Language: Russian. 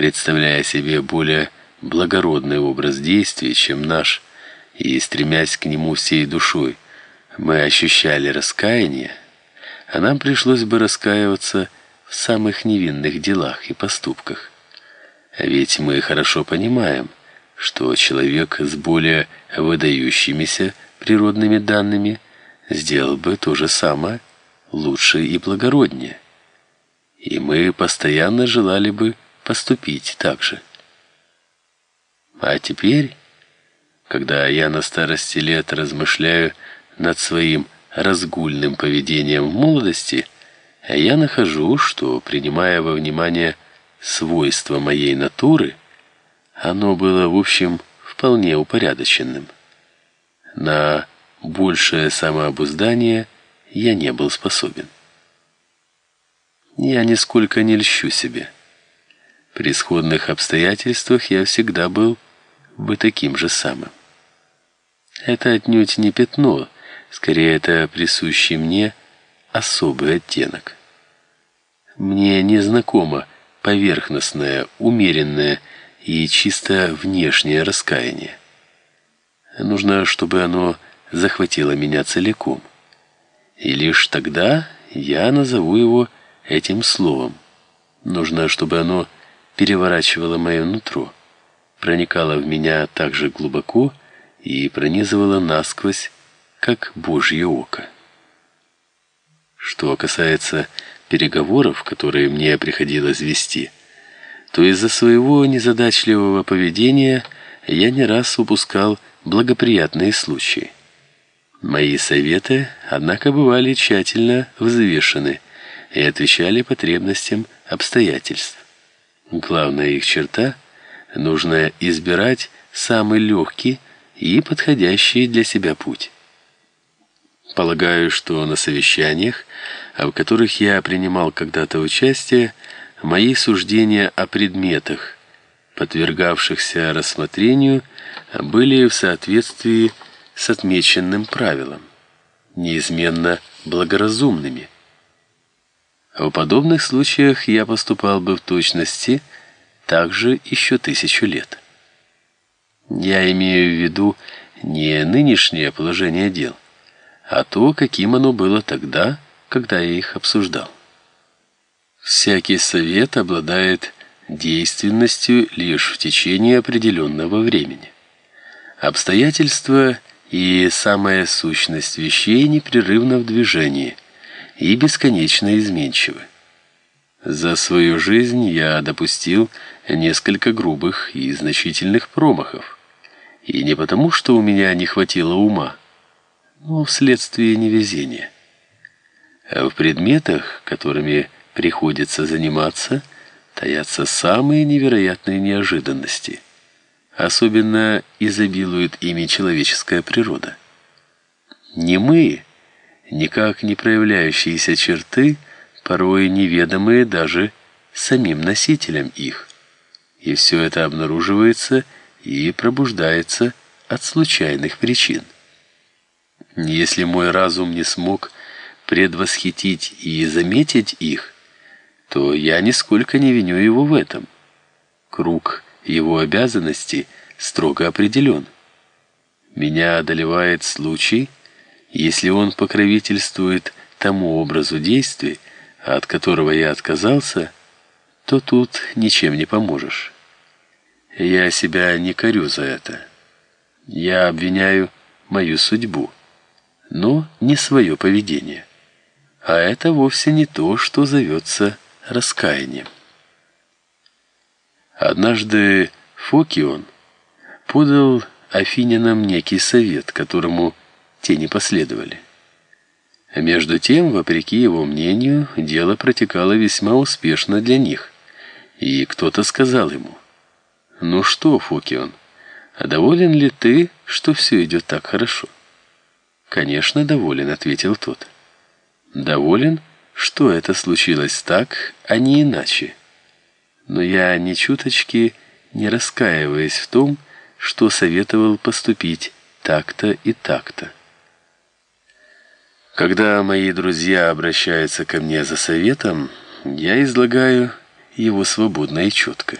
представляя себе более благородный образ действий, чем наш, и стремясь к нему всей душой, мы ощущали раскаяние, а нам пришлось бы раскаиваться в самых невинных делах и поступках. Ведь мы хорошо понимаем, что человек с более выдающимися природными данными сделал бы то же самое лучше и благороднее. И мы постоянно желали бы поступить так же. А теперь, когда я на старости лет размышляю над своим разгульным поведением в молодости, я нахожу, что, принимая во внимание свойства моей натуры, оно было, в общем, вполне упорядоченным. На большее самообуздание я не был способен. Я нисколько не льщу себе. При сходных обстоятельствах я всегда был бы таким же самым. Это отнюдь не пятно, скорее это присущий мне особый оттенок. Мне не знакомо поверхностное, умеренное и чисто внешнее раскаяние. Нужно, чтобы оно захватило меня целиком. И лишь тогда я назову его этим словом. Нужно, чтобы оно переворачивало мое нутро, проникало в меня так же глубоко и пронизывало насквозь, как Божье око. Что касается переговоров, которые мне приходилось вести, то из-за своего незадачливого поведения я не раз упускал благоприятные случаи. Мои советы, однако, бывали тщательно взвешены и отвечали потребностям обстоятельств. Главная их черта – нужно избирать самый легкий и подходящий для себя путь. Полагаю, что на совещаниях, в которых я принимал когда-то участие, Мои суждения о предметах, подвергавшихся рассмотрению, были в соответствии с отмеченным правилом, неизменно благоразумными. В подобных случаях я поступал бы в точности так же еще тысячу лет. Я имею в виду не нынешнее положение дел, а то, каким оно было тогда, когда я их обсуждал. Всякий совет обладает действенностью лишь в течение определенного времени. Обстоятельства и самая сущность вещей непрерывно в движении и бесконечно изменчивы. За свою жизнь я допустил несколько грубых и значительных промахов. И не потому, что у меня не хватило ума, но вследствие невезения. А в предметах, которыми приходится заниматься, таятся самые невероятные неожиданности. Особенно изобилует ими человеческая природа. Не мы, никак не проявляющиеся черты, порой неведомые даже самим носителям их. И все это обнаруживается и пробуждается от случайных причин. Если мой разум не смог предвосхитить и заметить их, то я нисколько не виню его в этом. Круг его обязанностей строго определен. Меня одолевает случай, если он покровительствует тому образу действий, от которого я отказался, то тут ничем не поможешь. Я себя не корю за это. Я обвиняю мою судьбу, но не свое поведение. А это вовсе не то, что зовется раскаянием. Однажды Фокион подал афинянам некий совет, которому те не последовали. А между тем, вопреки его мнению, дело протекало весьма успешно для них. И кто-то сказал ему: "Ну что, Фокион, а доволен ли ты, что все идет так хорошо?" "Конечно, доволен", ответил тот. "Доволен?" что это случилось так, а не иначе. Но я ни чуточки не раскаиваюсь в том, что советовал поступить так-то и так-то. Когда мои друзья обращаются ко мне за советом, я излагаю его свободно и четко.